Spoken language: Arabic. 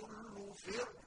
كل فرق